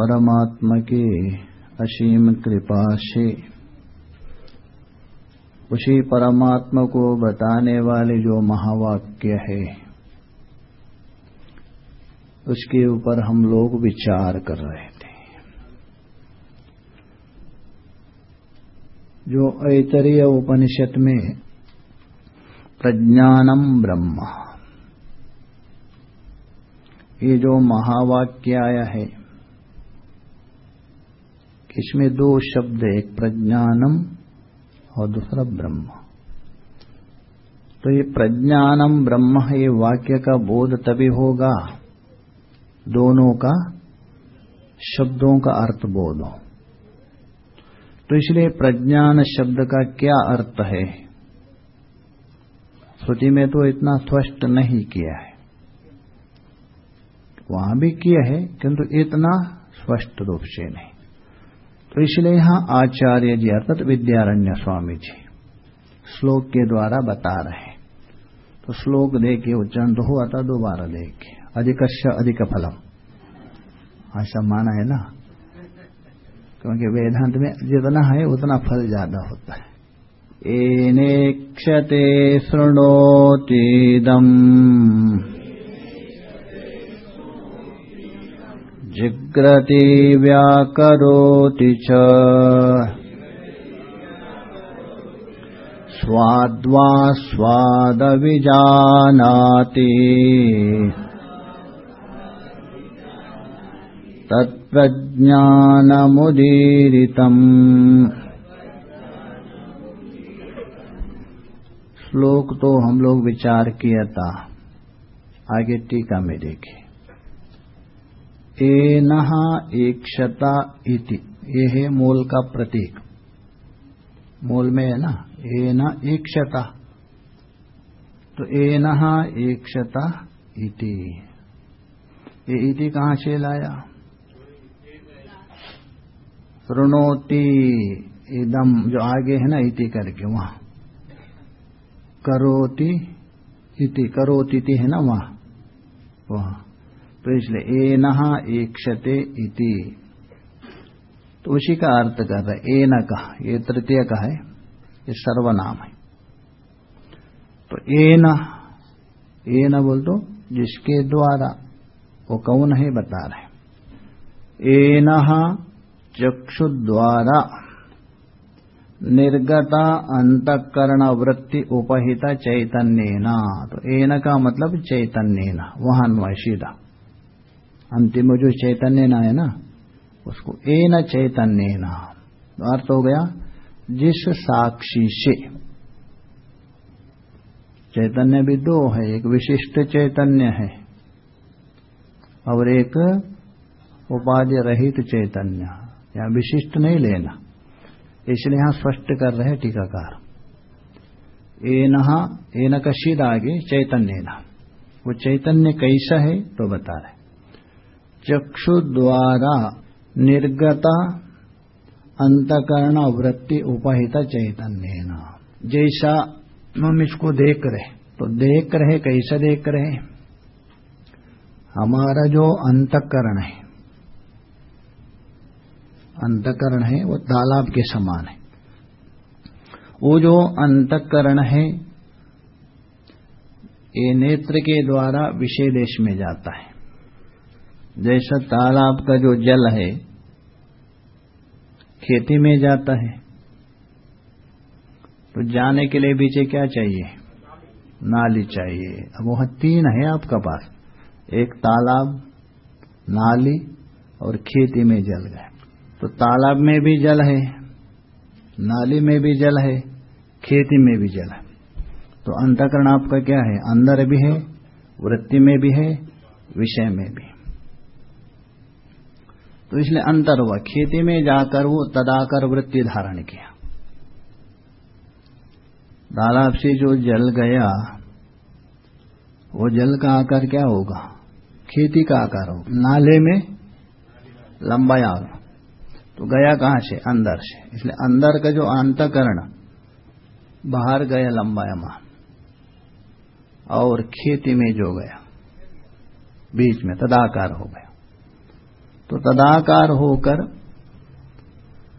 परमात्मा की असीम कृपा से उसी परमात्मा को बताने वाले जो महावाक्य है, उसके ऊपर हम लोग विचार कर रहे थे। जो ऐतरीय उपनिषद में प्रज्ञानम ब्रह्म, ये जो महावाक्य आया है इसमें दो शब्द एक प्रज्ञानम और दूसरा ब्रह्म। तो ये प्रज्ञानम, ब्रह्म ये वाक्य का बोध तभी होगा, दोनों का, शब्दों का अर्थ बोध हो। तो इसलिए प्रज्ञान शब्द का क्या अर्थ है? श्रुति में तो इतना स्पष्ट नहीं किया है। वहाँ भी किया है, किंतु इतना स्पष्ट रूप से नहीं। तो इसलिए यहाँ आचार्य जी अर्थात विद्यारण्य स्वामी जी श्लोक के द्वारा बता रहे तो श्लोक देखिए उच्चारण तो हुआ था, दोबारा देखिए अधिकस्य अधिक फलम। ऐसा माना है ना? क्योंकि वेदांत में जितना है, उतना फल ज़्यादा होता है। एनेक्षते शृणोतीदम् जिग्रति व्याकरोति च। स्वाद्वा स्वादविजानाति। तत्प्रज्ञानमुदीरितम् श्लोक तो हम लोग विचार किया था। आगे टीका में देखे एनहा एकशता इति। ये है मूल का प्रतीक। मूल में है ना? एना एकशता। तो एनहा एकशता इति। ये इति कहाँ से लाया? ऋणोती इदम जो आगे है ना, इति करके वहाँ। करोति इति करोति है ना वहाँ? वहाँ। तो इसलिए ए नहा एकते इति। तो उसी का अर्थ कर रहे ए न का, ये तृतीय का है, ये सर्वनाम है। तो ए न ए न बोल दो, जिसके द्वारा, वो कौन है, बता रहे ए न चक्षु द्वारा निर्गता अंतकरण वृत्ति उपहिता चैतन्य तो एन का मतलब चैतन्य वहाँ सीधा। अंतिम जो चैतन्य ना है ना, उसको एन चैतन्य तो अर्थ हो गया, जिस साक्षी से। चैतन्य भी दो है, एक विशिष्ट चैतन्य है, और एक उपाधि रहित चैतन्य। या विशिष्ट नहीं लेना। इसलिए यहाँ स्पष्ट कर रहे टीकाकार। एन एन का आगे चैतन्य वो चैतन्य कैसा है तो बता रहे चक्षु द्वारा निर्गता अंतकरण वृत्ति उपहित चैतन्य जैसा हम इसको देख रहे तो देख रहे कैसे देख रहे हमारा जो अंतकरण है अंतकरण है, वो तालाब के समान है। वो जो अंतकरण है, ये नेत्र के द्वारा विषय देश में जाता है। जैसा तालाब का जो जल है, खेती में जाता है तो जाने के लिए पीछे क्या चाहिए? नाली चाहिए। अब वह तीन है आपका पास। एक तालाब, नाली और खेती में जल गए तो तालाब में भी जल है, नाली में भी जल है, खेती में भी जल है। तो अंतकरण आपका क्या है? अंदर भी है, वृत्ति में भी है, विषय में भी। तो इसलिए अंतर हुआ। खेती में जाकर वो तदाकर वृत्ति धारण किया। तालाब से जो जल गया, वो जल का आकार क्या होगा? खेती का आकार होगा। नाले में लंबाया होगा तो गया कहाँ से? अंदर से। इसलिए अंदर का जो अंतकरण, बाहर गया लंबायामान और खेती में जो गया, बीच में तदाकार हो गया। तो तदाकार होकर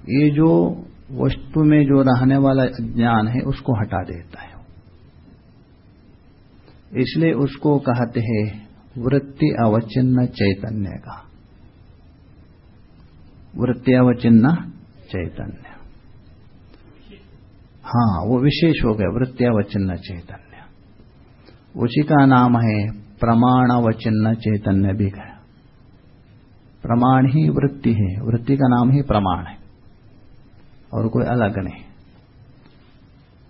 ये जो वस्तु में जो रहने वाला ज्ञान है, उसको हटा देता है। इसलिए उसको कहते हैं वृत्ति अवचिन्न चैतन्य का। वृत्ति अवचिन्न चैतन्य। हाँ वो विशेष हो गया, वृत्ति अवचिन्न चैतन्य। उसी का नाम है प्रमाण अवचिन्न चैतन्य भी गया प्रमाण ही वृत्ति है। वृत्ति का नाम ही प्रमाण है। और कोई अलग नहीं।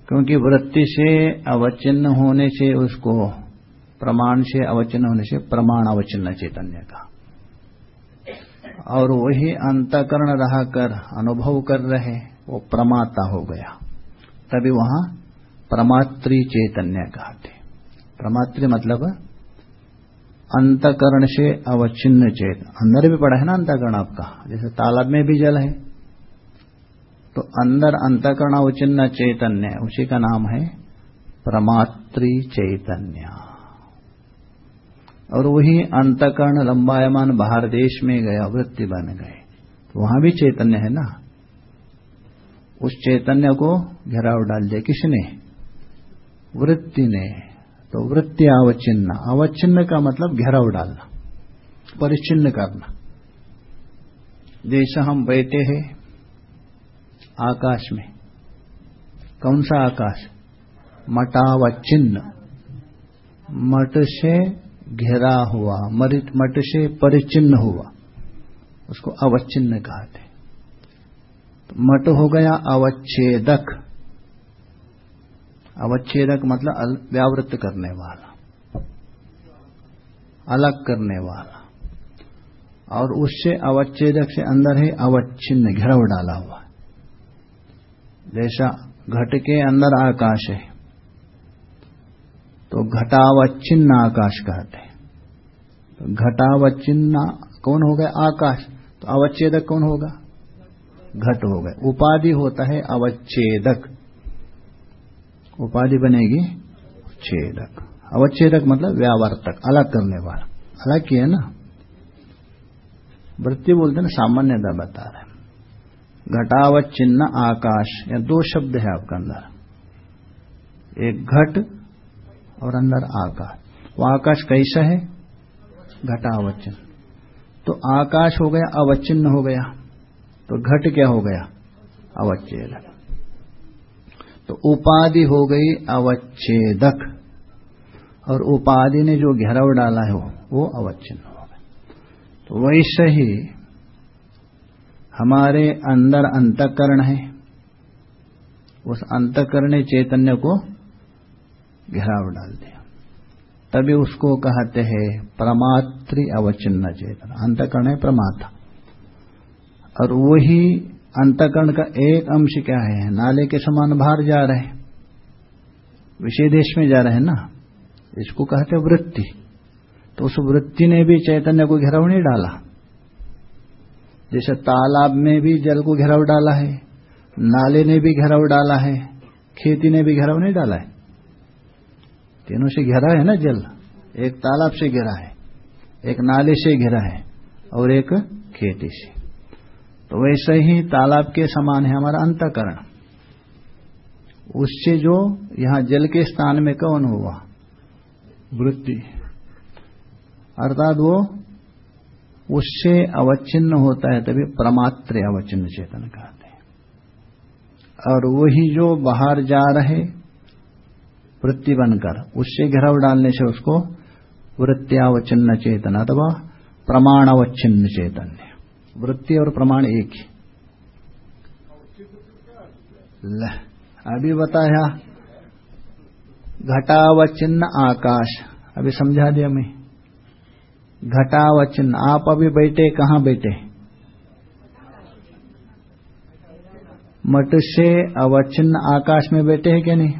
क्योंकि वृत्ति से अवचिन्न होने से उसको, प्रमाण से अवचिन्न होने से प्रमाण अवचिन्न चैतन्य का। और वही अंतकरण रहकर अनुभव कर रहे, वो प्रमाता हो गया। तभी वहाँ प्रमात्री चैतन्य कहते प्रमात्री मतलब अंतकरण से अवचिन्न चेत। अंदर भी पड़ा है ना अंतकरण आपका? जैसे तालाब में भी जल है। तो अंदर अंतकरण अवचिन्न चैतन्य, उसी का नाम है प्रमात्री चैतन्य। और वही अंतकरण लंबायमान बाहर देश में गया, वृत्ति बन गए। तो वहाँ भी चैतन्य है ना? उस चैतन्य को घेराव डाल दिया किसने? वृत्ति ने। तो वृत्ति अवचिन्न अवच्छिन्न का मतलब घेराव डालना परिचिन्न करना। जैसा हम बैठे हैं आकाश में, कौन सा आकाश? मटावचिन्न मट से घेरा हुआ मट से परिचिन्न हुआ, उसको अवच्छिन्न कहते मट हो गया अवच्छेदक। अवच्छेदक मतलब व्यावृत्त करने वाला। अलग करने वाला। और उससे अवच्छेदक से अंदर है अवच्छिन्न, घेराव डाला हुआ जैसा घट के अंदर आकाश है तो घटावच्छिन्न आकाश कहते हैं। तो घटावच्छिन्न कौन हो गया? आकाश। तो अवच्छेदक कौन होगा? घट हो गए उपाधि होता है अवच्छेदक। उपाधि बनेगी छेदक अवच्छेदक मतलब व्यावर्तक, अलग करने वाला। अलग किया ना? वृत्ति बोलते ना सामान्यता बता रहे घटावत चिन्ह आकाश, या दो शब्द है आपका अंदर। एक घट और अंदर आकाश। वो आकाश कैसा है? घटावचिन्न तो आकाश हो गया अवचिन्न हो गया। तो घट क्या हो गया? अवच्छेदक। तो उपाधि हो गई अवच्छेदक। और उपाधि ने जो घेराव डाला है, वो अवच्छिन्न हो गए तो वैसे ही हमारे अंदर अंतकरण है। उस अंतकरण चैतन्य को घेराव डाल दिया। तभी उसको कहते हैं प्रमात्री अवचिन्न चेतन। अंतकरण है प्रमाता और वही अंतकरण का एक अंश क्या है? नाले के समान बाहर जा रहे विषय देश में जा रहे हैं ना? इसको कहते वृत्ति। तो उस वृत्ति ने भी चैतन्य को घेराव नहीं डाला। जैसे तालाब में भी जल को घेराव डाला है, नाले ने भी घेराव डाला है, खेती ने भी घेराव नहीं डाला है। तीनों से घेरा है ना जल? एक तालाब से घेरा है, एक नाले से घेरा है और एक खेती से। तो वैसे ही तालाब के समान है हमारा अंतकरण। उससे जो यहाँ जल के स्थान में कौन हुआ? वृत्ति। अर्थात वो उससे अवच्छिन्न होता है, तभी प्रमात्र अवच्छिन्न चेतन कहते हैं। और वही जो बाहर जा रहे वृत्ति बनकर, उससे घिराव डालने से उसको वृत्तियावच्छिन्न चेतन अथवा प्रमाणावच्छिन्न चैतन्य वृत्ति और प्रमाण एक। अभी बताया घटावचिन्न आकाश। अभी समझा दिया मैं। घटावचन आप अभी बैठे, कहाँ बैठे? मट से अवचिन्न आकाश में बैठे हैं क्या नहीं?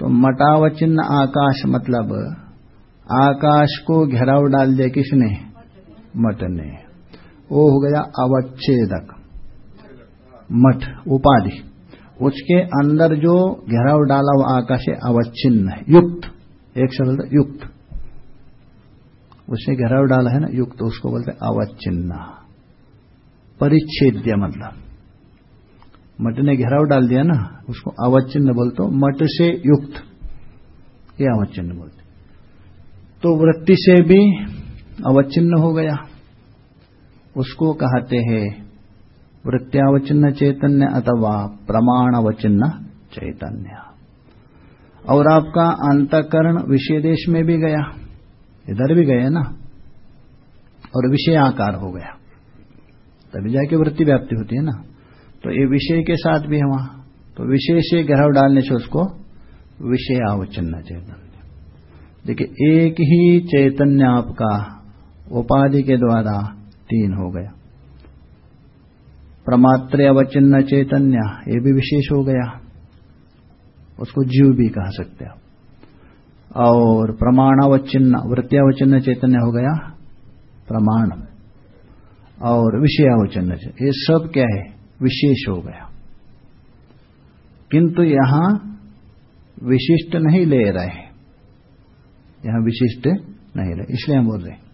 तो मटावचिन्न आकाश मतलब आकाश को घेराव डाल दिया किसने? मट ने। वो हो गया अवच्छेदक। मठ, उपाधि। उसके अंदर जो घेराव डाला हुआ आकाश है अवच्छिन्न है। युक्त। एक शब्द युक्त। उसने घेराव डाला है ना, युक्त, उसको बोलते अवच्छिन्न। परिच्छेद्य मतलब। मट ने घेराव डाल दिया ना, उसको अवच्छिन्न बोलते मट से युक्त। ये अवच्छिन्न बोलते तो वृत्ति से भी अवच्छिन्न हो गया। उसको कहते हैं वृत्त्यावचिन्न चैतन्य अथवा प्रमाण अवचिन्न चैतन्य। और आपका अंतकरण विषय देश में भी गया, इधर भी गए ना, और विषय आकार हो गया, तभी जाके वृत्ति व्याप्ति होती है ना। तो ये विषय के साथ भी है वहाँ तो विषय से ग्रह डालने से उसको विषय अवचिन्न चैतन्य। देखिए, एक ही चैतन्य आपका उपाधि के द्वारा तीन हो गया। प्रमात्र अवचिन्न चैतन्य, ये भी विशेष हो गया। उसको जीव भी कह सकते हैं और प्रमाणावचिन्न वृत्तियावचिन्न चैतन्य हो गया, प्रमाण। और विषयावचिन्न ये सब क्या है? विशेष हो गया। किंतु यहाँ विशिष्ट नहीं ले रहे यहाँ विशिष्ट नहीं रहे, इसलिए हम बोल रहे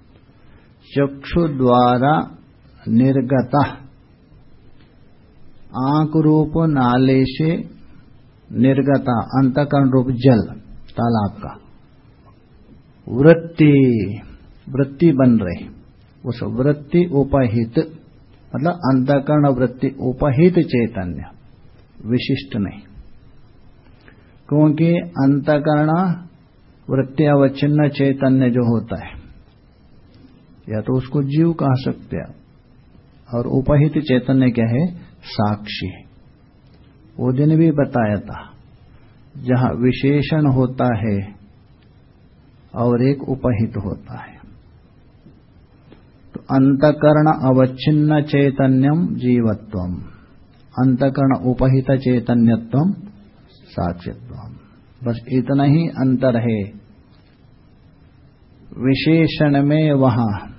चक्षु द्वारा निर्गत। आँख रूप नाले से निर्गता, अंतकरण रूप जल, तालाब का। वृत्ति वृत्ति बन रही। उस वृत्ति उपहित मतलब अंतकरण वृत्ति उपहित चैतन्य, विशिष्ट नहीं। क्योंकि अंतकरण वृत्ति अवच्छिन्न चैतन्य जो होता है या तो उसको जीव कह सकते हैं। और उपहित चैतन्य क्या है? साक्षी वो दिन भी बताया था, जहाँ विशेषण होता है और एक उपहित होता है। तो अंतकरण अवच्छिन्न चैतन्यम जीवत्व अंतकरण उपहित चैतन्यत्व साक्षित्व बस इतना ही अंतर है। विशेषण में वहाँ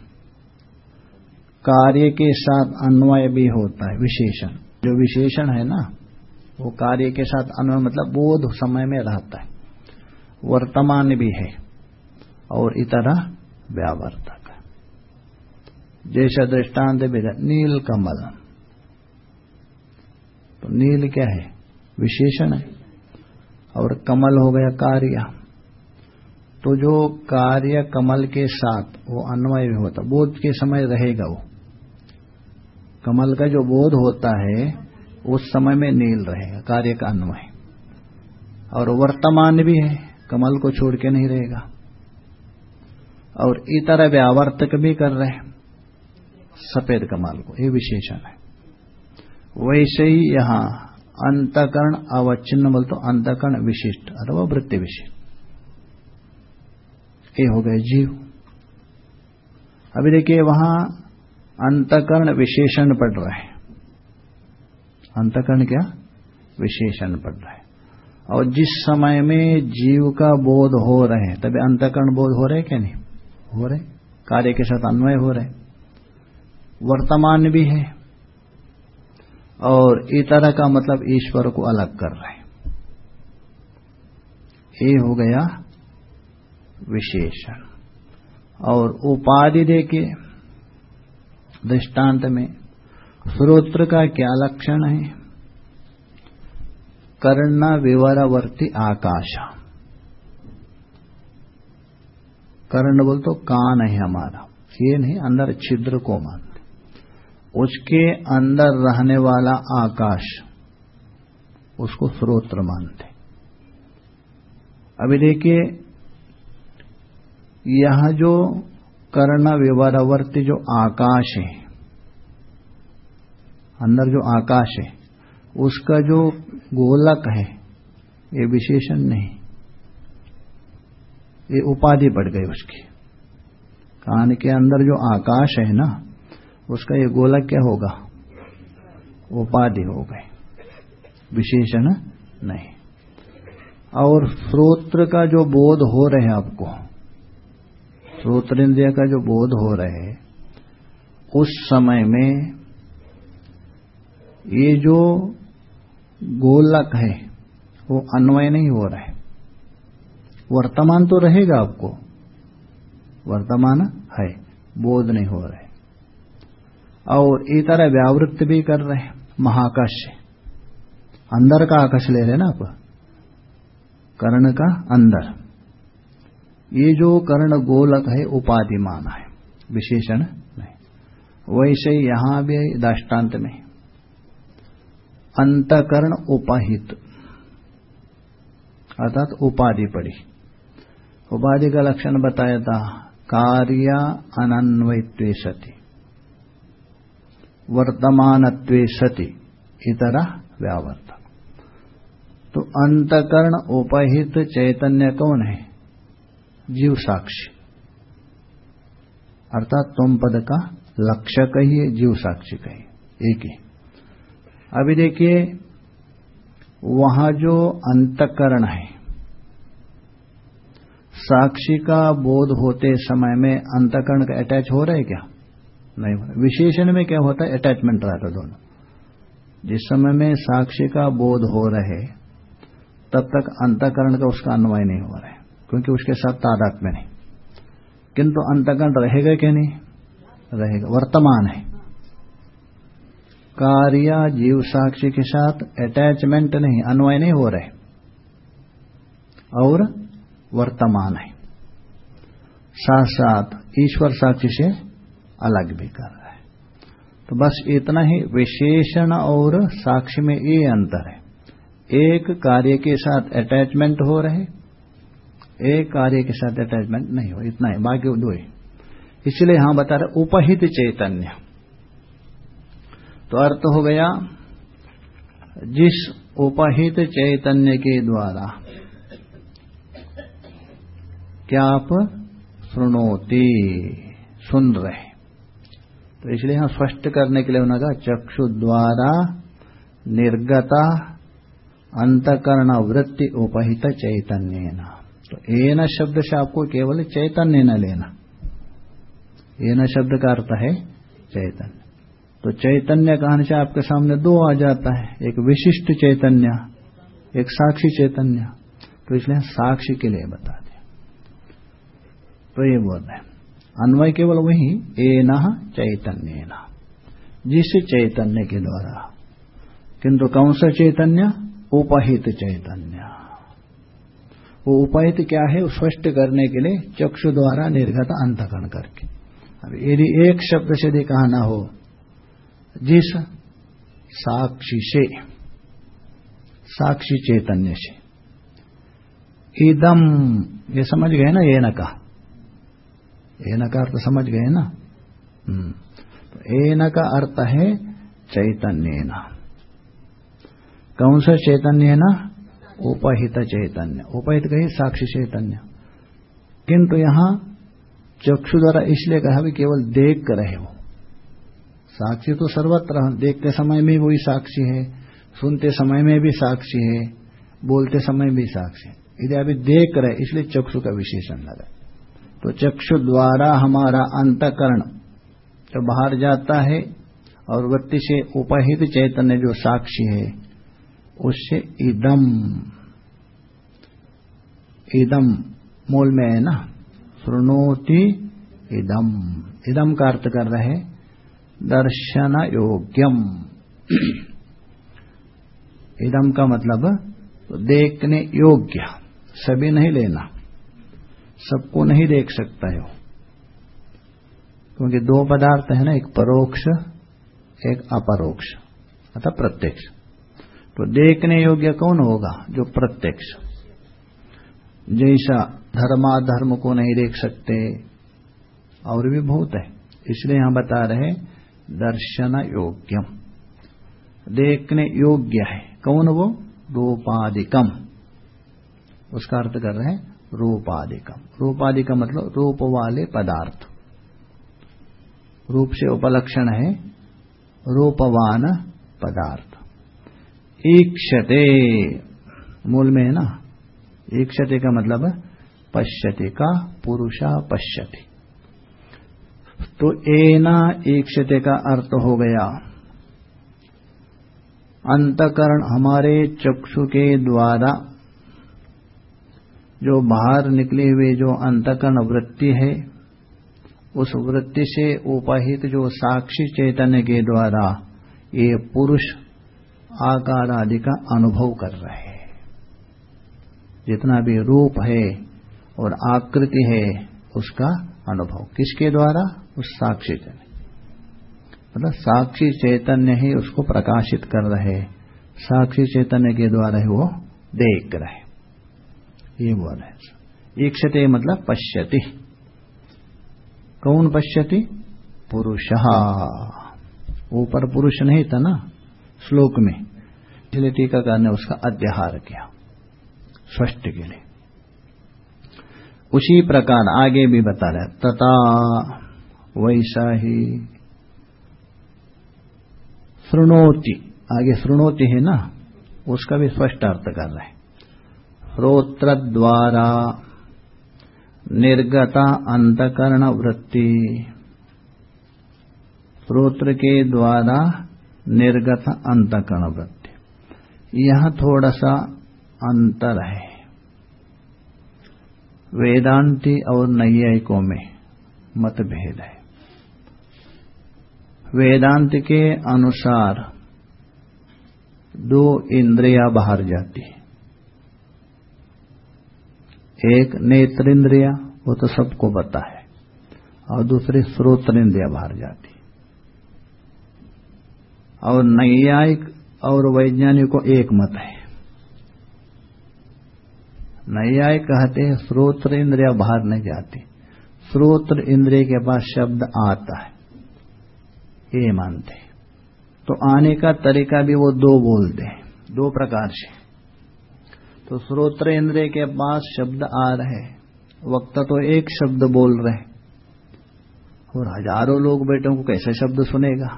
कार्य के साथ अन्वय भी होता है, विशेषण। जो विशेषण है ना, वो कार्य के साथ अन्वय मतलब बोध समय में रहता है। वर्तमान भी है और इतर व्यावर्तक। जैसा दृष्टांत भी नील कमल। तो नील क्या है? विशेषण है। और कमल हो गया कार्य। तो जो कार्य कमल के साथ वो अन्वय होता, बोध के समय रहेगा वो। कमल का जो बोध होता है, उस समय में नील रहेगा कार्य का अन्वय। और वर्तमान भी है, कमल को छोड़ के नहीं रहेगा। और इतर व्यावर्तक भी कर रहे हैं, सफ़ेद कमल को, ये विशेषण है। वैसे ही यहाँ अंतकरण अवच्छिन्न बोल तो अंतकरण विशिष्ट, अथवा वृत्ति विशिष्ट। ये हो गए जीव। अभी देखिए, वहाँ अंतकरण विशेषण पढ़ रहे हैं। अंतकरण क्या? विशेषण पढ़ रहे हैं। और जिस समय में जीव का बोध हो रहे हैं, तभी अंतकरण बोध हो रहे क्या नहीं? हो रहे कार्य के साथ अन्वय हो रहे वर्तमान भी है। और इतर का मतलब ईश्वर को अलग कर रहे ये हो गया विशेषण। और उपाधि देखिए। दृष्टांत में। श्रोत्र का क्या लक्षण है? कर्ण विवरवर्ती आकाश। कर्ण बोल तो कान है हमारा। ये नहीं, अंदर छिद्र को मानते उसके अंदर रहने वाला आकाश, उसको स्रोत्र मानते अभी देखिए, यह जो कर्ण विवरवर्ती जो आकाश है, अंदर जो आकाश है, उसका जो गोलक है, ये विशेषण नहीं। ये उपाधि बढ़ गई उसकी। कान के अंदर जो आकाश है ना, उसका ये गोलक क्या होगा? उपाधि हो गई विशेषण नहीं। और श्रोत्र का जो बोध हो रहे हैं आपको श्रोतेन्द्रिय का जो बोध हो रहे है, उस समय में ये जो गोलक है, वो अन्वय नहीं हो रहा। है वर्तमान तो रहेगा आपको, वर्तमान है, बोध नहीं हो रहे। और इतर व्यावृत्त भी कर रहे हैं, महाकाश से। अंदर का आकाश ले रहे ना आप? कर्ण का अंदर। ये जो कर्ण गोलक है, उपाधिमान है, विशेषण नहीं। वैसे यहाँ भी दाष्टान्त में। अंतकरण उपाहित, अर्थात उपाधि पड़ी। उपाधि का लक्षण बताया था, कार्य अनन्वयत्वे सति, वर्तमानत्वे सति, इतर व्यावर्त। तो अंतकरण उपहित चैतन्य कौन है? जीव साक्षी अर्थात तुम पद का लक्ष्य कहिए जीव साक्षी कहिए एक ही। अभी देखिए, वहाँ जो अंतकरण है, साक्षी का बोध होते समय में अंतकरण का अटैच हो रहा है क्या? नहीं हो रहा। विशेषण में क्या होता है? अटैचमेंट रहता दोनों। जिस समय में साक्षी का बोध हो रहे, तब तक अंतकरण का उसका अन्वय नहीं हो रहा है। क्योंकि उसके साथ तादात में नहीं। किंतु अंतकरण रहेगा क्या नहीं? रहेगा। वर्तमान है। कार्य जीव साक्षी के साथ अटैचमेंट नहीं, अन्वय नहीं हो रहे। और वर्तमान है। साथ साथ ईश्वर साक्षी से अलग भी कर रहा है। तो बस इतना ही। विशेषण और साक्षी में ये अंतर है। एक कार्य के साथ अटैचमेंट हो रहे एक कार्य के साथ अटैचमेंट नहीं हो इतना ही, बाकी दो ही। इसलिए यहाँ बता रहे, उपहित चैतन्य। तो अर्थ हो गया, जिस उपहित चैतन्य के द्वारा क्या आप सुनोती, सुन रहे तो इसलिए यहाँ स्पष्ट करने के लिए उन्होंने कहा, चक्षु द्वारा निर्गता, अंतकरण वृत्ति उपहित चैतन्य तो एन शब्द से आपको केवल चैतन्य न लेना। एन शब्द का अर्थ है चैतन्य। तो चैतन्य कहने से आपके सामने दो आ जाता है। एक विशिष्ट चैतन्य, एक साक्षी चैतन्य। तो इसलिए साक्षी के लिए बता दिया तो ये बोल रहे अन्वय केवल वही ए न चैतन्य जिस चैतन्य के द्वारा। किंतु कौन सा चैतन्य? उपहित चैतन्य। वो उपहित क्या है स्पष्ट करने के लिए चक्षु द्वारा निर्गत अंतकरण करके। अब यदि एक शब्द से यदि कहना हो, जिस साक्षी से, साक्षी चैतन्य से, इदम, ये समझ गए ना, ये न का ये न का अर्थ समझ गए ना। तो ए न का अर्थ है चैतन्य न। कौन सा चैतन्य ना? उपहित चैतन्य। उपहित कही साक्षी चैतन्य। किंतु यहाँ चक्षु द्वारा इसलिए कहा भी केवल देख रहे हो। साक्षी तो सर्वत्र देखते समय में वही साक्षी है। सुनते समय में भी साक्षी है। बोलते समय भी साक्षी है। यदि अभी देख रहे, इसलिए चक्षु का विशेषण लगा तो चक्षु द्वारा हमारा अंतकरण जो बाहर जाता है और वृत्ति से उपहित चैतन्य जो साक्षी है उससे इदम इदम, मूल में है ना? सुनोति इदम। इदम का अर्थ कर रहे दर्शन योग्यम। इदम का मतलब देखने योग्य। सभी नहीं लेना। सबको नहीं देख सकता है क्योंकि दो पदार्थ है ना, एक परोक्ष, एक अपरोक्ष अर्थात प्रत्यक्ष। तो देखने योग्य कौन होगा जो प्रत्यक्ष? जैसा धर्माधर्म को नहीं देख सकते, और भी बहुत है। इसलिए यहाँ बता रहे दर्शन योग्यम। देखने योग्य है। कौन वो? रूपाधिकम उसका अर्थ कर रहे हैं रूपाधिकम रूपाधिकम मतलब रूप वाले पदार्थ। रूप से उपलक्षण है, रूपवान पदार्थ। ईक्षते। मूल में है ना? ईक्षते का मतलब पश्यति का, पुरुषा पश्यति। तो एना ईक्षते का अर्थ हो गया। अंतकरण हमारे चक्षु के द्वारा जो बाहर निकले हुए जो अंतकरण वृत्ति है, उस वृत्ति से उपाहित जो साक्षी चैतन्य के द्वारा ये पुरुष आकार आदि का अनुभव कर रहे हैं। जितना भी रूप है और आकृति है, उसका अनुभव। किसके द्वारा? उस साक्षी चैतन्य मतलब साक्षी चैतन्य ही उसको प्रकाशित कर रहे साक्षी चैतन्य के द्वारा ही वो देख रहे ये बोल रहे ईक्षते मतलब पश्यति। कौन पश्यति? पुरुष। ऊपर पुरुष नहीं था ना? श्लोक में इसलिए टीकाकार ने उसका अध्याहार किया, स्पष्ट के लिए। उसी प्रकार आगे भी बता रहे तथा वैसा ही श्रृणोति, आगे श्रृणोति है ना, उसका भी स्पष्ट अर्थ कर रहे श्रोत्र द्वारा निर्गता अंतकरण वृत्ति, श्रोत्र के द्वारा निर्गत अंतकरण वृत्ति। यह थोड़ा सा अंतर है। वेदांति और नैयायिकों में मतभेद है। वेदांत के अनुसार दो इंद्रिया बाहर जाती है। एक नेत्र इंद्रिया वो तो सबको पता है, और दूसरी श्रोत्र इंद्रिया बाहर जाती और नैयायिक और वैज्ञानिक एक मत है। नैयायिक कहते हैं, श्रोत्र इंद्रिया बाहर नहीं जाती। श्रोत्र इंद्रिय के पास शब्द आता है। ये मानते तो आने का तरीका भी वो दो बोलते हैं, दो प्रकार से। तो श्रोत्र इंद्रिय के पास शब्द आ रहे वक्त तो एक शब्द बोल रहे और हज़ारों लोग बेटों को कैसे शब्द सुनेगा?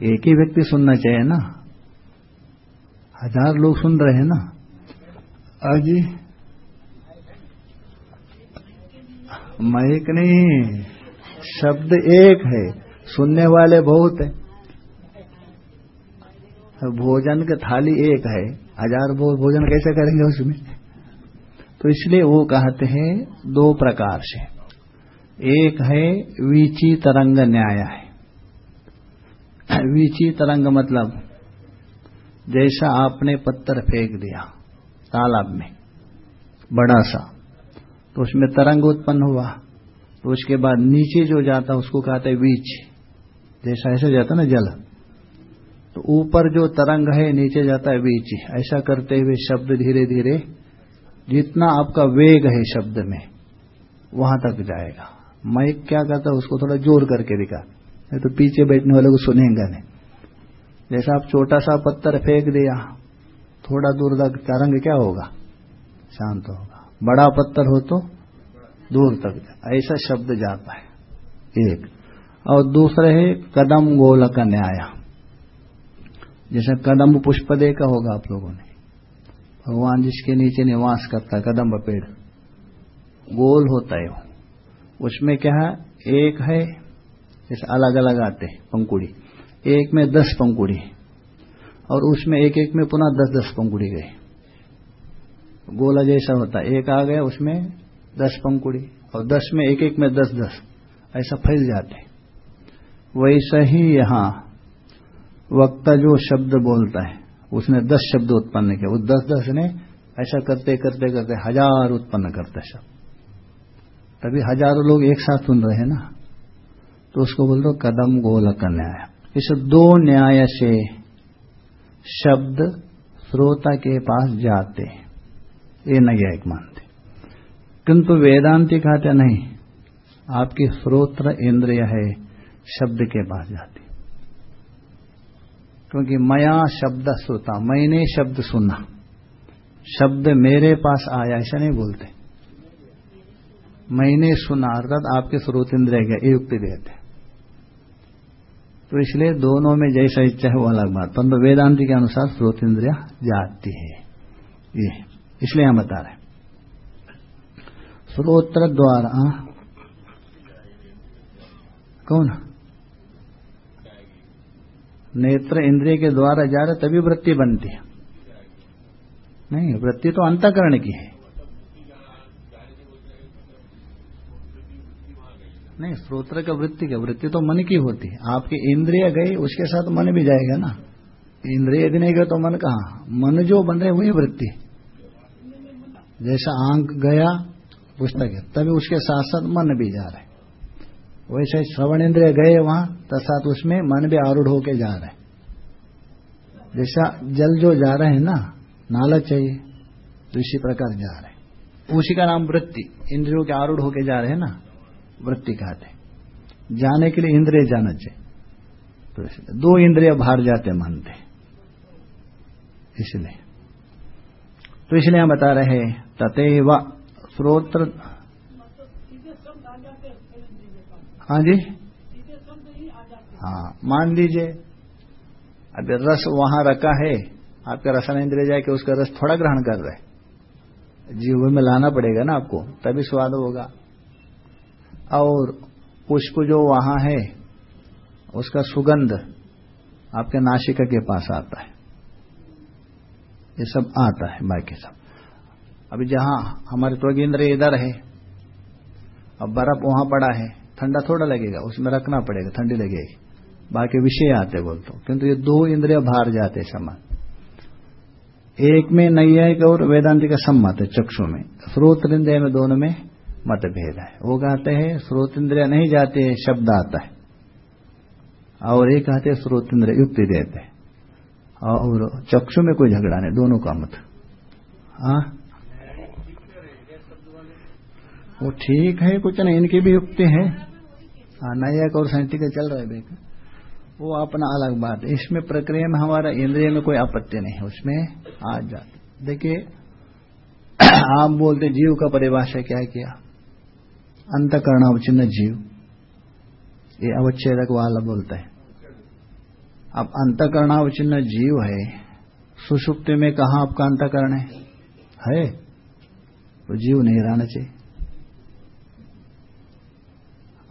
एक ही व्यक्ति सुनना चाहिए ना। हज़ार लोग सुन रहे हैं ना। अजी महक नहीं, शब्द एक है, सुनने वाले बहुत है। भोजन की थाली एक है, हज़ार भोजन कैसे करेंगे उसमें? तो इसलिए वो कहते हैं दो प्रकार से। एक है वीची तरंग न्याय है। वीची तरंग मतलब जैसा आपने पत्थर फेंक दिया, तालाब में, बड़ा सा तो उसमें तरंग उत्पन्न हुआ तो उसके बाद नीचे जो जाता, उसको कहते हैं बीच जैसा ऐसा जाता ना जल तो ऊपर जो तरंग है, नीचे जाता है बीच ऐसा करते हुए शब्द धीरे धीरे जितना आपका वेग है शब्द में, वहाँ तक जाएगा। मैं क्या करता उसको थोड़ा ज़ोर करके दिखा। नहीं तो पीछे बैठने वाले को सुनेगा नहीं। जैसा आप छोटा सा पत्थर फेंक दिया थोड़ा दूर तक तरंग क्या होगा? शांत होगा। बड़ा पत्थर हो तो दूर तक ऐसा शब्द जाता है। एक। और दूसरे है कदम गोल का न्याय। जैसे कदम पुष्प दे का होगा आप लोगों ने। भगवान जिसके नीचे निवास करता है, कदम पेड़। गोल होता है उसमें क्या है? एक है जैसे अलग अलग आते पंकुड़ी। एक में दस पंकुड़ी और उसमें एक एक में पुनः दस दस पंकुड़ी गए। गोला जैसा होता है, एक आ गया, उसमें दस पंकुड़ी और दस में एक एक में दस दस ऐसा फैल जाते वैसा ही यहाँ वक्ता जो शब्द बोलता है, उसने दस शब्द उत्पन्न किया वो दस दस ने ऐसा करते करते करते हज़ार उत्पन्न करते शब्द तभी हज़ारों लोग एक साथ सुन रहे हैं ना। तो उसको बोल दो कदम गोलक न्याय इस दो न्याय से शब्द श्रोता के पास जाते ये एक मानते। किंतु वेदांति कहते नहीं, आपकी श्रोत्र इंद्रिय है, शब्द के पास जाती। क्योंकि मया शब्द श्रोता, मैंने शब्द सुना। शब्द मेरे पास आया, ऐसा नहीं बोलते। मैंने सुना, अर्थात आपके स्रोत इंद्रिय गए युक्ति देते। तो इसलिए दोनों में जैसा इच्छा है वो अलग बात। परंतु वेदांति के अनुसार स्रोत इंद्रिया जाती है। ये इसलिए हम बता रहे स्रोत्र द्वारा कौन? नेत्र इंद्रिय के द्वारा जा रहे, तभी वृत्ति बनती है। नहीं, वृत्ति तो अंतकरण की है। नहीं, स्रोत्र का वृत्ति क्या वृत्ति तो मन की होती है। आपकी इंद्रिय गई, उसके साथ मन भी जाएगा ना। इंद्रिय यदि नहीं गए तो मन कहा? मन जो बन रहे, वही वृत्ति। जैसा आंक गया, पुस्तक है, तभी उसके साथ साथ मन भी जा रहे वैसे श्रवण इंद्रिय गए वहाँ तत्सात उसमें मन भी आरूढ़ होके जा रहे जैसा जल जो जा रहे हैं ना, नाला चाहिए तो इसी प्रकार जा रहे उसी का नाम वृत्ति, इंद्रियों के आरूढ़ होके जा रहे हैं ना। वृत्ति कहते हैं। जाने के लिए इंद्रिय जाना चाहिए। तो दो इंद्रिय बाहर जाते मानते इसलिए। तो इसलिए हम बता रहे ततेव स्रोत्र हाँ जी? हाँ मान लीजिए, अब रस वहाँ रखा है, आपका रसन इंद्रिय जाए कि उसका रस थोड़ा ग्रहण कर रहे जीव में लाना पड़ेगा ना आपको, तभी स्वाद होगा। और पुष्प जो वहाँ है, उसका सुगंध आपके नासिका के पास आता है। ये सब आता है बाकी सब। अभी जहाँ हमारे त्वगिंद्र इधर है, अब बर्फ़ वहाँ पड़ा है, ठंडा थोड़ा लगेगा, उसमें रखना पड़ेगा, ठंडी लगेगी। बाकी विषय आते बोल तो किंतु ये दो इंद्रिय बाहर जाते समान। एक में नैयायिक और वेदांति का सम्मत है, चक्षु में। स्रोत इंद्रिय में दोनों में मतभेद है। वो कहते हैं स्रोत इंद्रिया नहीं जाते हैं शब्द आता है। और ये कहते हैं स्रोत इंद्रिय युक्ति देते हैं। और चक्षु में कोई झगड़ा नहीं, दोनों का मत। हाँ? वो ठीक है, कुछ नहीं, इनकी भी युक्ति है। हाँ नैयक और साइंटिक चल रहा है बेटा वो अपना अलग बात है। इसमें प्रक्रिया में हमारा इंद्रिय में कोई आपत्ति नहीं है, उसमें आ जाते। देखिए, आप बोलते जीव का परिभाषा क्या किया? अंतकरणावचिन्न जीव ये अवच्छेदक वाला बोलता है। अब अंतकरणावचिन्न जीव है। सुषुप्ति में कहा आपका अंतकरण है? है। तो जीव नहीं रहना चाहिए।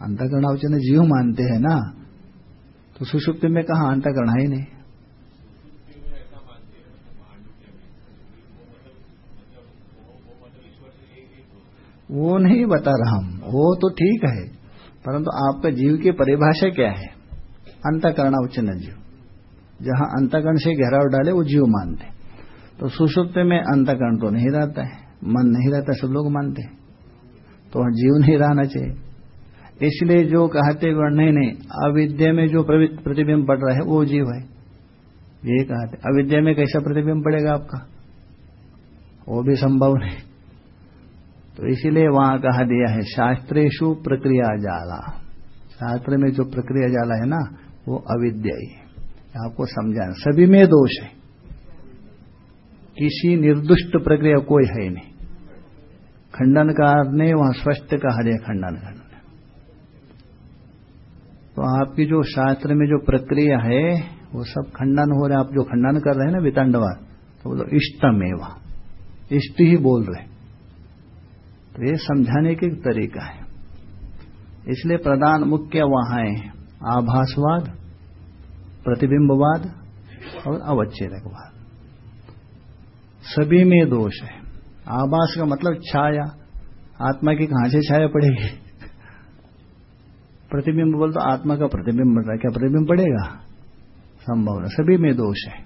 अंतकरणावचिन्न जीव मानते हैं ना? तो सुषुप्ति में कहा अंतकरण है ही नहीं। वो नहीं बता रहा हम। वो तो ठीक है, परंतु आपका जीव की परिभाषा क्या है? अंतकरण अवचन जीव। जहाँ अंतकरण से घेराव डाले, वो जीव मानते। तो सुषुप्त में अंतकरण तो नहीं रहता है। मन नहीं रहता, सब लोग मानते तो वहाँ जीव नहीं रहना चाहिए। इसलिए जो कहते नहीं नहीं, अविद्या में जो प्रतिबिंब पड़ रहा है, वो जीव है। ये कहते अविद्या में कैसा प्रतिबिंब पड़ेगा आपका? वो भी संभव नहीं। तो इसीलिए वहाँ कहा दिया है शास्त्रेशु प्रक्रिया जाला। शास्त्र में जो प्रक्रिया जाला है ना, वो अविद्या ही आपको समझाना। सभी में दोष है। किसी निर्दुष्ट प्रक्रिया कोई है नहीं। खंडनकार ने वहाँ स्पष्ट कहा दिया खंडन करने तो आपकी जो शास्त्र में जो प्रक्रिया है, वो सब खंडन हो रहे आप जो खंडन कर रहे हैं ना, वितंडवाद तो बोलो इष्टमेवा। इष्ट ही बोल रहे तो ये समझाने का तरीका है। इसलिए प्रधान मुख्य वहाँ है, आभासवाद, प्रतिबिंबवाद और अवच्छेदकवाद। सभी में दोष है। आभास का मतलब छाया, आत्मा की कहाँ से छाया पड़ेगी? प्रतिबिंब बोल तो आत्मा का प्रतिबिंब बढ़ रहा है। क्या प्रतिबिंब पड़ेगा? संभव है। सभी में दोष है।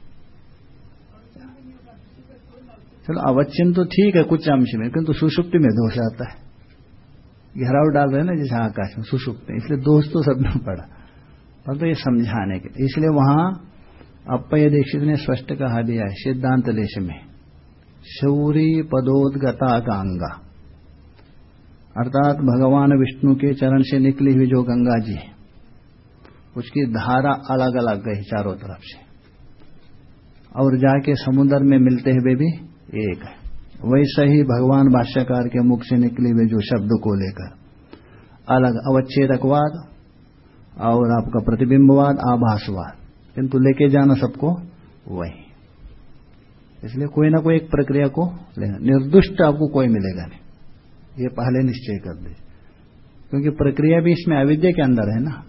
चलो, अवच्छिन्न तो ठीक है कुछ अंश में, किंतु सुषुप्ति में दोष आता है। घेराव डाल रहे हैं ना, जैसे आकाश में सुषुप्त इसलिए दोष तो सब में पड़ा। पर तो ये समझाने के इसलिए वहाँ अप्पय दीक्षित ने स्पष्ट कहा दिया है, सिद्धांत देश में, शौरी पदोदगता गंगा अर्थात भगवान विष्णु के चरण से निकली हुई जो गंगा जी है, उसकी धारा अलग अलग गई चारों तरफ़ से। और जाके समुद्र में मिलते हुए भी एक। है वैसे ही भगवान भाष्यकार के मुख से निकले हुए जो शब्द को लेकर। अलग अवच्छेदकवाद और आपका प्रतिबिंबवाद, आभासवाद। किंतु लेके जाना सबको वही। इसलिए कोई ना कोई एक प्रक्रिया को लेना। निर्दुष्ट आपको कोई मिलेगा नहीं। ये पहले निश्चय कर दे क्योंकि प्रक्रिया भी इसमें अविद्या के अंदर है ना।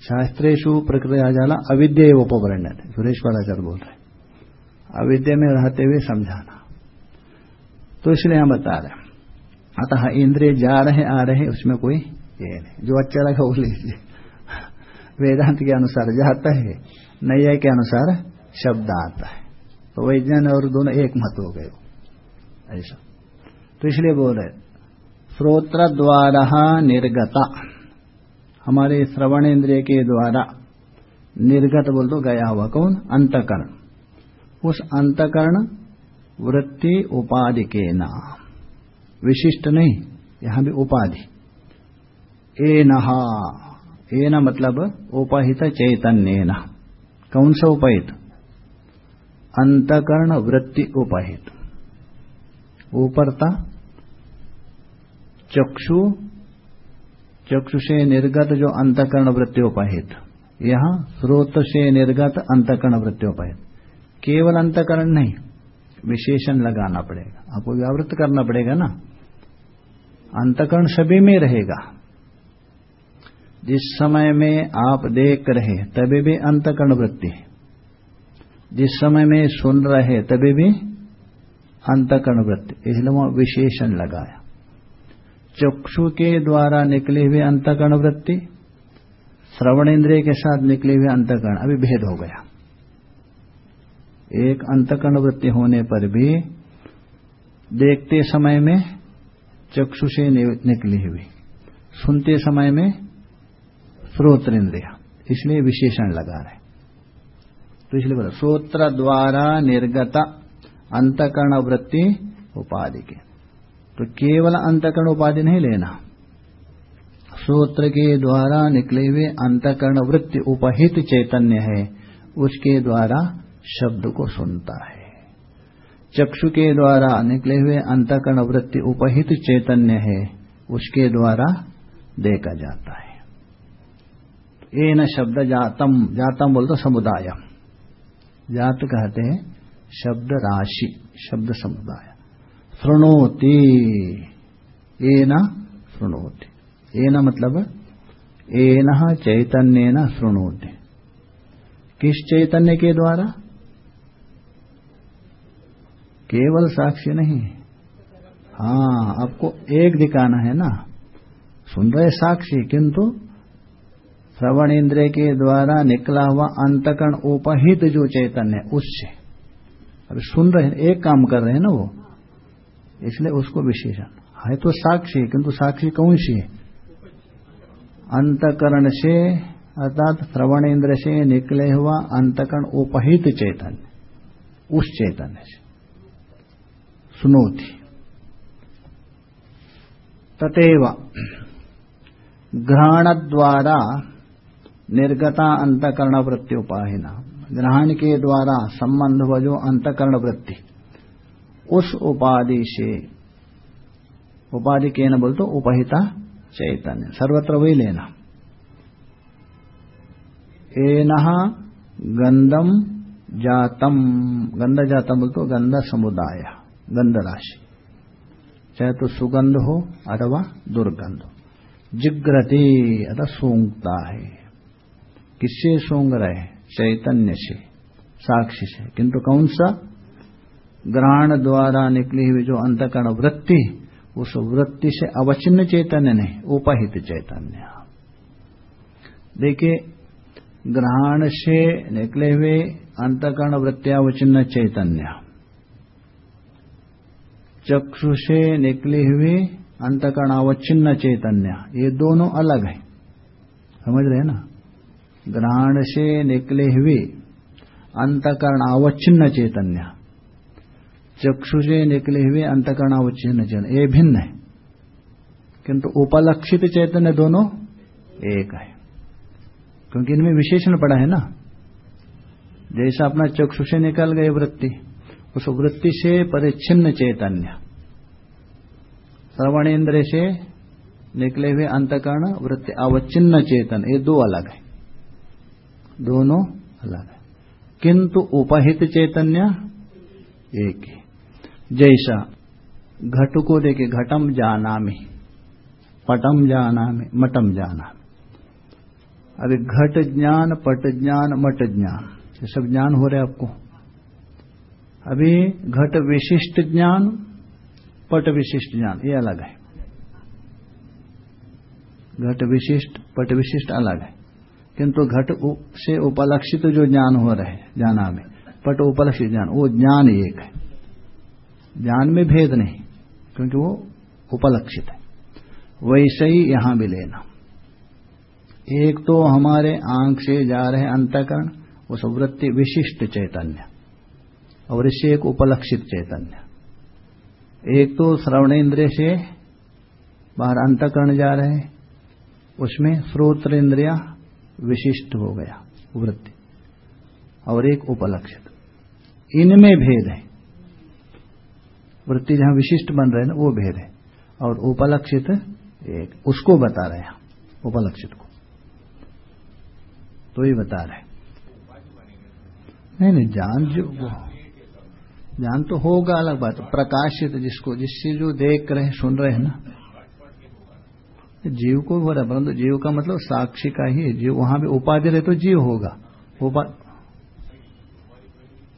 शास्त्रेशु प्रक्रिया जाला अविद्या उपवर्ण सुरेश वालाचार बोल रहे अविद्या में रहते हुए समझाना। तो इसलिए हम बता रहे अतः इंद्रिय जा रहे, आ रहे, उसमें कोई ये नहीं। जो अच्छा लगा वो लीजिए। वेदांत के अनुसार जाता है, नैया के अनुसार शब्द आता है। तो वैज्ञान और दोनों एक मत हो गए। ऐसा। तो इसलिए बोल रहे श्रोत्र द्वारा निर्गता। हमारे श्रवण इंद्रिय के द्वारा निर्गत बोल दो गया हुआ कौन? अंतकरण। उस अंतकरण वृत्ति उपाधि के नाम। विशिष्ट नहीं, यहाँ भी उपाधि। ए नहा ए न मतलब उपहित चैतन्य न कौन सा उपहित? अंतकरण वृत्ति उपहित। ऊपरता, चक्षु चक्षु से निर्गत जो अंतकरण वृत्ति उपहित। यहाँ स्रोत से निर्गत अंतकरण वृत्ति उपहित। केवल अंतकरण नहीं, विशेषण लगाना पड़ेगा। आपको व्यावृत करना पड़ेगा ना? अंतकरण सभी में रहेगा। जिस समय में आप देख रहे तभी भी अंतकरण वृत्ति जिस समय में सुन रहे तभी भी अंतकरण वृत्ति। इसलिए विशेषण लगाया। चक्षु के द्वारा निकली हुई अंतकरण वृत्ति, श्रवण इंद्रिय के साथ निकली हुई अंतकरण, अभी भेद हो गया। एक अंतकरण वृत्ति होने पर भी देखते समय में चक्षु से निकली हुई, सुनते समय में श्रोत्र इंद्रिया इसलिए विशेषण लगा रहे। तो इसलिए बोला, श्रोत्र द्वारा निर्गत अंतकरण वृत्ति उपाधि के। तो केवल अंतकरण उपाधि नहीं लेना, श्रोत्र के द्वारा निकले हुए अंतकरण वृत्ति उपहित चैतन्य है, उसके द्वारा शब्द को सुनता है। चक्षु के द्वारा निकले हुए अंतकरण वृत्ति उपहित चैतन्य है, उसके द्वारा देखा जाता है। ए न शब्द जातम जातम बोलते समुदाय जात कहते हैं शब्द राशि, शब्द समुदाय। श्रृणोति एना श्रृणोति एना मतलब एन चैतन्य न श्रृणोति किस चैतन्य के द्वारा? केवल साक्ष्य नहीं। हाँ आपको एक दिखाना है ना। सुन रहे साक्षी, किंतु श्रवण इंद्रिय के द्वारा निकला हुआ अंतकरण उपहित जो चैतन्य है उससे। अभी सुन रहे हैं, एक काम कर रहे हैं ना वो। इसलिए उसको विशेषण। है तो साक्षी, किंतु साक्षी कौन सी अंतकरण से, अर्थात श्रवण इंद्र से निकले हुआ अंतकरण उपहित चैतन्य, उस चैतन्य से। सुनोती। तथेव ग्रहण द्वारा निर्गता अंतकरण वृत्ति उपाहिना ग्रहण के द्वारा संबंध व अंतकरण वृत्ति उस उपाधि से, उपाधि के न बोलते? उपहिता चैतन्य। सर्वत्र वही लेना। एन गंधम जातम। गंध जातम बोलते गंध समुदाय गंध राशि चाहे तो सुगंध हो अथवा दुर्गंध। जिग्रति अथवा सूंघता है। किससे सोंग रहे? चैतन्य से। साक्षी से। किंतु कौन सा? ग्रहण द्वारा निकली हुई जो अंतकरण वृत्ति, उस वृत्ति से अवचिन्न चैतन्य नहीं, उपहित चैतन्य। देखिए, ग्रहण से निकले हुए अंतकरण वृत्तियावचिन्न चैतन्य। चक्षु से निकली हुई अंतकरण अवचिन्न चैतन्य। ये दोनों अलग है। समझ रहे हैं ना? ग्रहण से निकले हुए अंतकरण अवच्छिन्न चैतन्य। चक्षु से निकले हुए अंतकरण अवच्छिन्न चैतन्य। ये भिन्न है। किंतु उपलक्षित चैतन्य दोनों एक है। क्योंकि इनमें विशेषण पड़ा है ना? जैसा अपना चक्षु से निकल गए वृत्ति, उस वृत्ति से परिच्छिन्न चैतन्य। श्रवण इंद्र से निकले हुए अंतकरण, वृत्ति, अवच्छिन्न चेतन, ये दो अलग है। दोनों अलग है। किंतु उपहित चैतन्य एक ही। जैसा घट को देखे, घटम जाना में पटम जाना में मटम जाना अभी घट ज्ञान, पट ज्ञान, मट ज्ञान, ये सब ज्ञान हो रहे आपको। अभी घट विशिष्ट ज्ञान पट विशिष्ट ज्ञान, ये अलग है। घट विशिष्ट, पट विशिष्ट अलग है। किंतु घट से उपलक्षित जो ज्ञान हो रहे जाना में, पट उपलक्षित ज्ञान, वो ज्ञान एक है। ज्ञान में भेद नहीं, क्योंकि वो उपलक्षित है। वैसे ही यहाँ भी लेना। एक तो हमारे आँख से जा रहे अंतकरण, उस वृत्ति विशिष्ट चैतन्य, और इससे एक उपलक्षित चैतन्य। एक तो श्रवण इंद्रिय से बाहर अंतकरण जा रहे उसमें श्रोत्र इंद्रिया विशिष्ट हो गया, वृत्ति, और एक उपलक्षित। इनमें भेद है। वृत्ति जहाँ विशिष्ट बन रहे ना, वो भेद है। और उपलक्षित एक, उसको बता रहे हैं उपलक्षित को। तो ये बता रहे नहीं नहीं, जान जो ज्ञान तो होगा, अलग बात। प्रकाशित जिसको, जिससे जो देख रहे सुन रहे हैं ना। जीव को हो रहा है परंतु जीव का मतलब साक्षी का ही जीव, वहाँ भी उपाधि रहे तो जीव होगा। उपा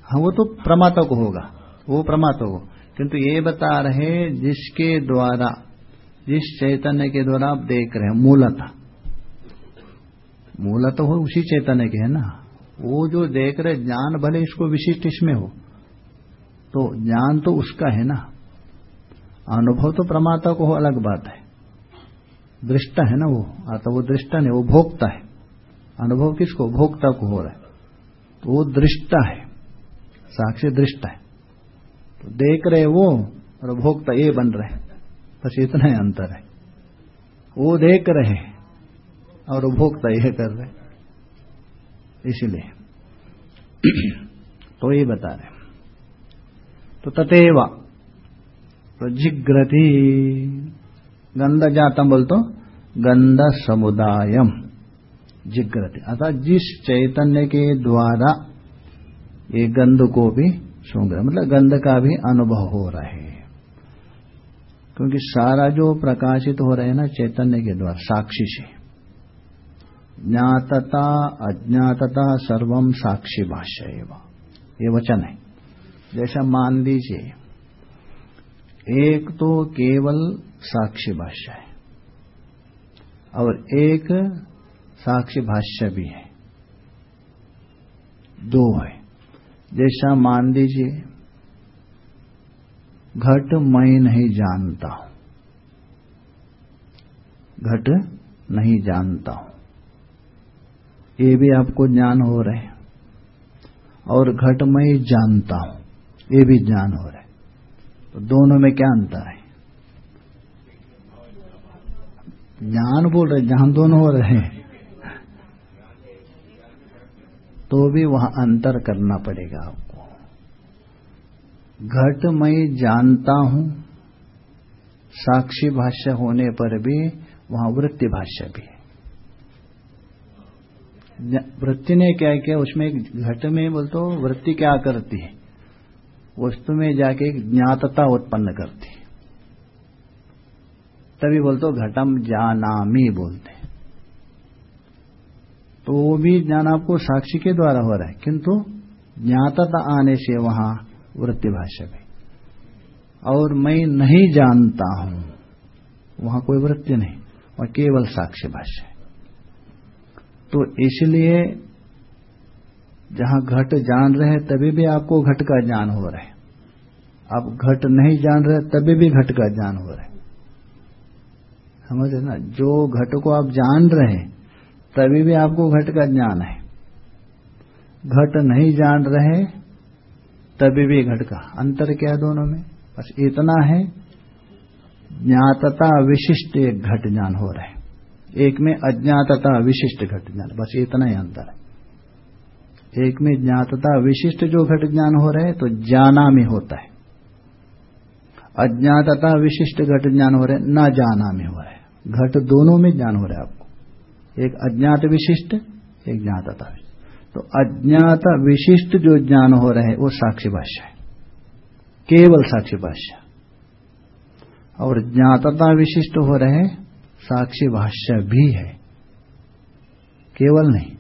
हाँ वो तो प्रमाता को होगा। वो प्रमाता को। किंतु ये बता रहे जिसके द्वारा, जिस चैतन्य के द्वारा आप देख रहे हैं, मूलतः। मूलतः हो उसी चैतन्य के है ना। वो जो देख रहे ज्ञान भले इसको विशिष्ट इसमें हो तो ज्ञान तो उसका है ना। अनुभव तो प्रमाता को हो, अलग बात है। दृष्टा है ना वो आता वो दृष्टा नहीं, वो भोक्ता है। अनुभव किसको? भोक्ता को हो रहा है। तो वो दृष्टा है, साक्षी दृष्टा है। तो देख रहे वो और भोक्ता ये बन रहे बस इतना ही अंतर है। वो देख रहे और भोक्ता यह कर रहे इसलिए तो ये बता रहे तो तथेवा तो जिग्रति गंध जातम बोल तो गंध समुदायम जिग्रति। अर्थात जिस चैतन्य के द्वारा ये गंध को भी सूंघ रहे मतलब गंध का भी अनुभव हो रहा है। क्योंकि सारा जो प्रकाशित हो रहे हैं ना चैतन्य के द्वारा, साक्षी से। ज्ञातता, अज्ञातता सर्वम साक्षी भाष्य ये वचन है। जैसा मान लीजिए, एक तो केवल साक्षी भाष्य है, और एक साक्षी भाष्य भी है। दो है। जैसा मान लीजिए, घट मैं नहीं जानता हूँ। घट नहीं जानता हूँ। ये भी आपको ज्ञान हो रहे हैं। और घट मैं जानता हूँ। ये भी ज्ञान हो रहा है। तो दोनों में क्या अंतर है? ज्ञान बोल रहे जहाँ दोनों हो रहे हैं। तो भी वहाँ अंतर करना पड़ेगा आपको। घट मैं जानता हूँ, साक्षी भाष्य होने पर भी वहाँ वृत्ति भाष्य भी है। वृत्ति ने क्या किया? उसमें घट में बोलते वृत्ति क्या करती है? वस्तु में जाके ज्ञातता उत्पन्न करती तभी बोलते घटम जानामी बोलते तो वो भी ज्ञान आपको साक्षी के द्वारा हो रहा है, किंतु ज्ञातता आने से वहाँ वृत्ति भाष्य में। और मैं नहीं जानता हूँ, वहाँ कोई वृत्ति नहीं, वह केवल साक्ष्य भाष्य तो इसलिए जहाँ घट जान रहे हैं, तभी भी आपको घट का ज्ञान हो रहा है। आप घट नहीं जान रहे, तभी भी घट का ज्ञान हो रहा है। समझ ना? जो घट को आप जान रहे हैं, तभी भी आपको घट का ज्ञान है। घट नहीं जान रहे, तभी भी घट का। अंतर क्या है दोनों में? बस इतना है, ज्ञातता विशिष्ट एक घट ज्ञान हो रहा है। एक में अज्ञातता विशिष्ट घट ज्ञान, बस इतना ही अंतर है। एक में ज्ञातता विशिष्ट जो घट ज्ञान हो रहे तो जाना में होता है। अज्ञातता विशिष्ट घट ज्ञान हो रहे न जाना में हो रहा है। घट दोनों में ज्ञान हो रहा है आपको। एक अज्ञात विशिष्ट, एक ज्ञातता तो अज्ञात विशिष्ट जो ज्ञान हो रहे वो साक्षी भाष्य है। केवल साक्षी भाष्य। और ज्ञातता विशिष्ट हो रहे साक्षी भाष्य भी है। केवल नहीं।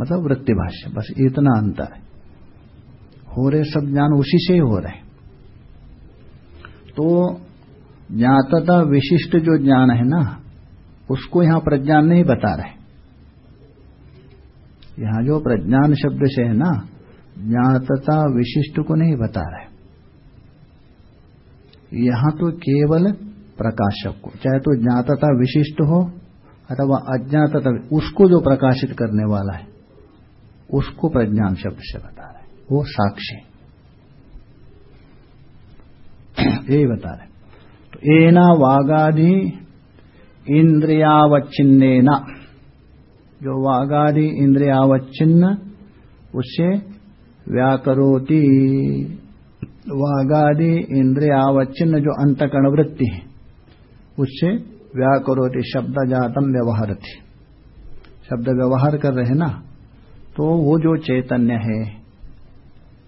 मतलब वृत्ति भाष्य बस इतना अंतर है। हो रहे सब ज्ञान उसी से ही रहे तो ज्ञातता विशिष्ट जो ज्ञान है ना, उसको यहाँ प्रज्ञान नहीं बता रहे। यहाँ जो प्रज्ञान शब्द से है ना, ज्ञातता विशिष्ट को नहीं बता रहे। यहाँ तो केवल प्रकाशक को, चाहे तो ज्ञातता विशिष्ट हो, अथवा अज्ञातता, उसको जो प्रकाशित करने वाला है। उसको प्रज्ञान शब्द से बता रहे वो साक्षी। यही बता रहे तो एना वागादि इंद्रियावच्छिन्न जो वागादि इंद्रियावच्छिन्न उससे व्याकरोति। वागादि इंद्रियावच्छिन्न जो अंतकर्ण वृत्ति है, उससे व्याकरोति शब्द जातम व्यवहार थी। शब्द व्यवहार कर रहे ना? तो वो जो चैतन्य है,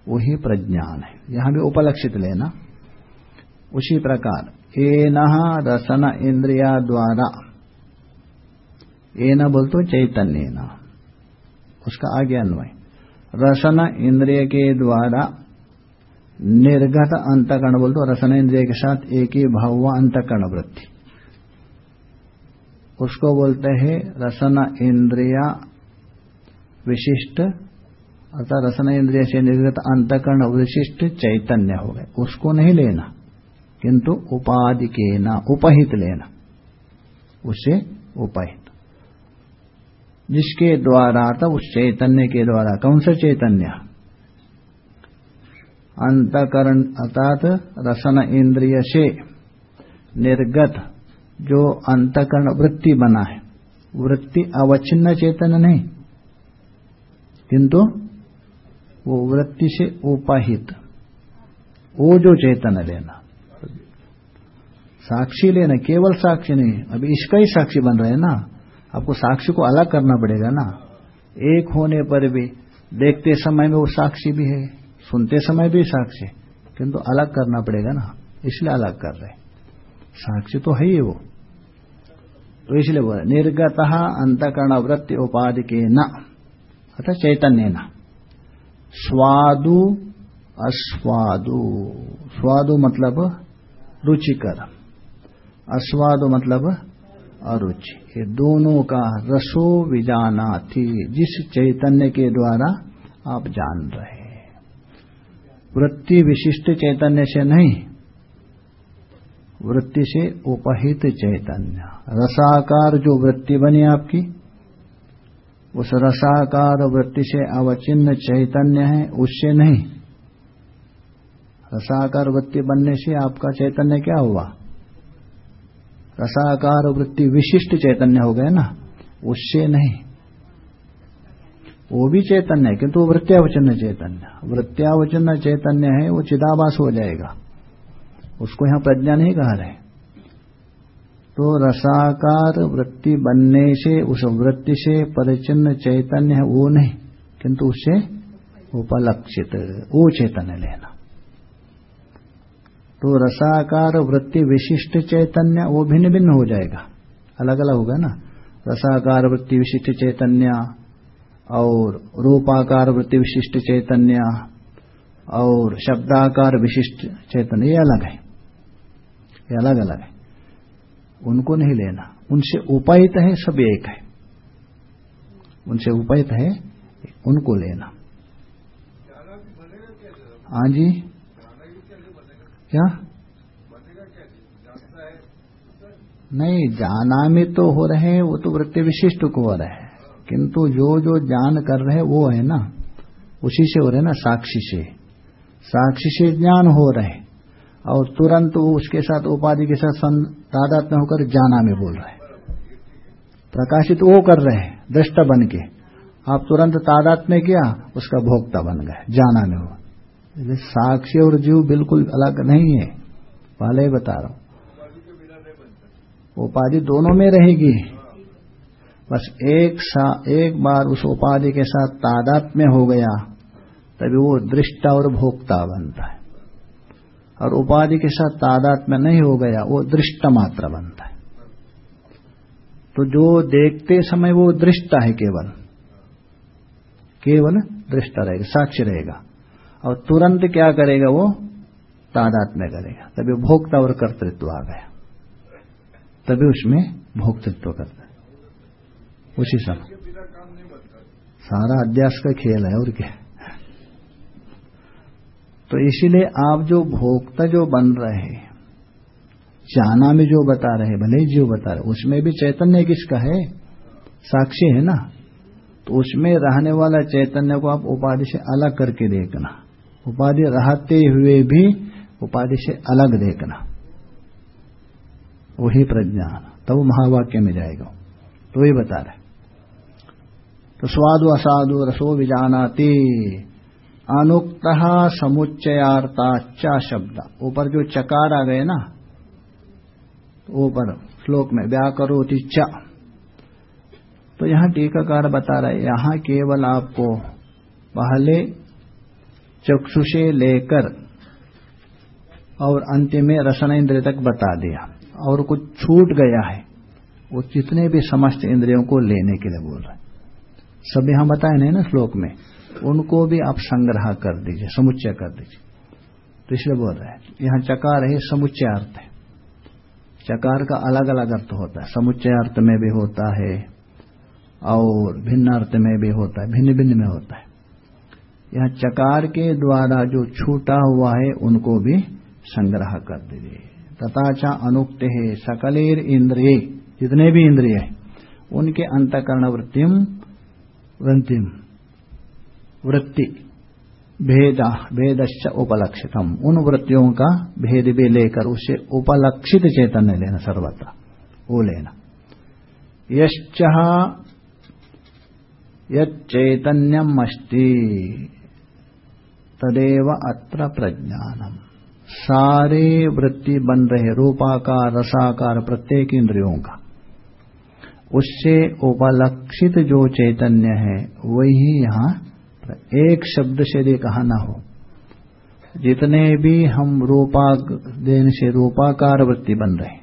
वही प्रज्ञान है। यहाँ भी उपलक्षित लेना। उसी प्रकार, एन रसन इंद्रिया द्वारा, एन बोल तो चैतन्य उसका आगे अन्वय। रसन इंद्रिय के द्वारा निर्गत अंतकर्ण बोल तो रसन इंद्रिय के साथ एक ही भाव व अंतकर्ण वृत्ति। उसको बोलते हैं रसन इंद्रिया विशिष्ट, अर्थात रसन इंद्रिय से निर्गत अंतकर्ण विशिष्ट चैतन्य हो गए। उसको नहीं लेना, किंतु उपाधि के ना, उपहित लेना। उसे उपहित। जिसके द्वारा तब उस चैतन्य के द्वारा, कौन सा चैतन्य? अंतकरण, अर्थात रसन इंद्रिय से निर्गत, जो अंतकरण वृत्ति बना है। वृत्ति अवच्छिन्न चेतन नहीं किंतु वो वृत्ति से उपाहित। वो जो चेतन लेना। साक्षी लेना, केवल साक्षी नहीं अभी इसका ही साक्षी बन रहे हैं ना। आपको साक्षी को अलग करना पड़ेगा ना। एक होने पर भी, देखते समय में वो साक्षी भी है, सुनते समय भी साक्षी किंतु अलग करना पड़ेगा ना, इसलिए अलग कर रहे साक्षी तो है ही वो। तो इसलिए निर्गत अंतकर्ण वृत्ति उपाधि के न। अर्थात चैतन्य न स्वादु अस्वादु। स्वादु मतलब रुचिकर। अस्वादु मतलब अरुचि। ये दोनों का रसो विजाना थी जिस चैतन्य के द्वारा आप जान रहे वृत्ति विशिष्ट चैतन्य से नहीं, वृत्ति से उपहित चैतन्य। रसाकार जो वृत्ति बनी आपकी उस रसाकार वृत्ति से अवचिन्न चैतन्य है, उससे नहीं। रसाकार वृत्ति बनने से आपका चैतन्य क्या हुआ? रसाकार वृत्ति विशिष्ट चैतन्य हो गए ना, उससे नहीं। वो भी चैतन्य है, किंतु वो वृत्यावचन चैतन्य। वृत्यावचन चैतन्य है, वो चिदाभास हो जाएगा। उसको यहाँ प्रज्ञा नहीं कहा रहे। तो रसाकार वृत्ति बनने से, उस वृत्ति से परिचिन्न चैतन्य है, वो नहीं, किंतु उससे उपलक्षित वो चैतन्य लेना। तो रसाकार वृत्ति विशिष्ट चैतन्य, वो भिन्न भिन्न हो जाएगा। अलग अलग होगा ना? रसाकार वृत्ति विशिष्ट चैतन्य, और रूपाकार वृत्ति विशिष्ट चैतन्य, और शब्दाकार विशिष्ट चैतन्य, ये अलग है। ये अलग अलग है। उनको नहीं लेना। उनसे उपायित है, सब एक है। उनसे उपायित है, उनको लेना। हाँ जी। क्या? नहीं, जाना में तो हो रहे हैं, वो तो वृत्ति विशिष्ट को हो रहे हैं। किंतु जो जो ज्ञान कर रहे वो है ना। उसी से हो रहे ना, साक्षी से। साक्षी से ज्ञान हो रहे और तुरंत वो उसके साथ, उपाधि के साथ तादात में होकर जाना में बोल रहे प्रकाशित वो कर रहे हैं, दृष्ट बन के। आप तुरंत तादात में किया, उसका भोक्ता बन गए, जाना में हुआ। साक्षी और जीव बिल्कुल अलग नहीं है, पहले ही बता रहा हूँ। उपाधि दोनों में रहेगी। बस एक सा, एक बार उस उपाधि के साथ तादात में हो गया, तभी वो दृष्टा और भोक्ता बनता है। और उपाधि के साथ तादात में नहीं हो गया, वो दृष्ट मात्र बनता है। तो जो देखते समय वो दृष्टा है केवल। केवल दृष्टा रहेगा, साक्ष्य रहेगा। और तुरंत क्या करेगा वो? तादात में करेगा। तभी भोक्ता और कर्तृत्व आ गया। तभी उसमें भोक्तृत्व करता है। उसी समय। सारा अध्यास का खेल है और क्या? तो इसीलिए आप जो भोक्ता जो बन रहे जाना में जो बता रहे भले जो बता रहे उसमें भी चैतन्य किसका है? साक्षी है ना? तो उसमें रहने वाला चैतन्य को आप उपाधि से अलग करके देखना। उपाधि रहते हुए भी उपाधि से अलग देखना। वही प्रज्ञान। तब तो महावाक्य में जाएगा। तो वही बता रहे तो स्वादु असाधु रसो विजानाती। अनुक्त समुच्चयार्ता शब्द। ऊपर जो चकार आ गए ना तो ऊपर श्लोक में व्याकरोति च। तो यहाँ टीकाकार बता रहे यहाँ केवल आपको पहले चक्षुषे लेकर और अंतिम में रसन इंद्रिय तक बता दिया। और कुछ छूट गया है, वो जितने भी समस्त इंद्रियों को लेने के लिए बोल रहे सब यहाँ बताए नहीं ना श्लोक में? उनको भी आप संग्रह कर दीजिए, समुच्चय कर दीजिए। तो इसलिए बोल रहे हैं, यहाँ चकार है समुच्चय अर्थ है। चकार का अलग अलग अर्थ होता है। समुच्चय अर्थ में भी होता है और भिन्न अर्थ में भी होता है भिन्न भिन्न में होता है। यह चकार के द्वारा जो छूटा हुआ है, उनको भी संग्रह कर दीजिए। तथाचा अनुक्त है, सकलेर इंद्रिय, जितने भी इंद्रिय है, उनके अंतकरण वृत्तिम वृत्तिम वृत्ति, भेद, भेदश्च उपलक्षितम। उन वृत्तियों का भेद भी लेकर उसे उपलक्षित चैतन्य लेना सर्वत्र वो लेना। यैतन्यम अस्ति तदेव अत्र प्रज्ञानम। सारे वृत्ति बन रहे, रूपाकार, रसाकार, प्रत्येक इंद्रियों का। उससे उपलक्षित जो चैतन्य है, वही यहाँ एक शब्द से यदि कहा ना हो। जितने भी हम रूपा देने से रूपाकार वृत्ति बन रहे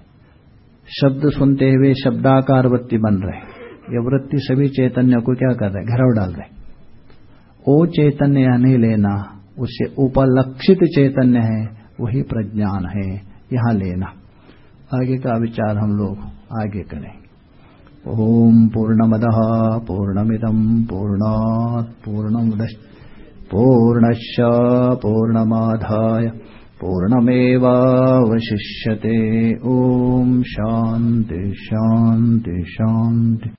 शब्द सुनते हुए शब्दाकार वृत्ति बन रहे ये वृत्ति सभी चैतन्य को क्या कर रहे घरव डाल रहे ओ चैतन्य नहीं लेना, उससे उपलक्षित चैतन्य है, वही प्रज्ञान है। यहाँ लेना। आगे का विचार हम लोग आगे करें। ओम पूर्णमद पूर्णमिदम पूर्णात् पूर्णमुद पूर्णश पूर्णमाधाय पूर्णमेवावशिष्यते। ओम शांति शांति शांति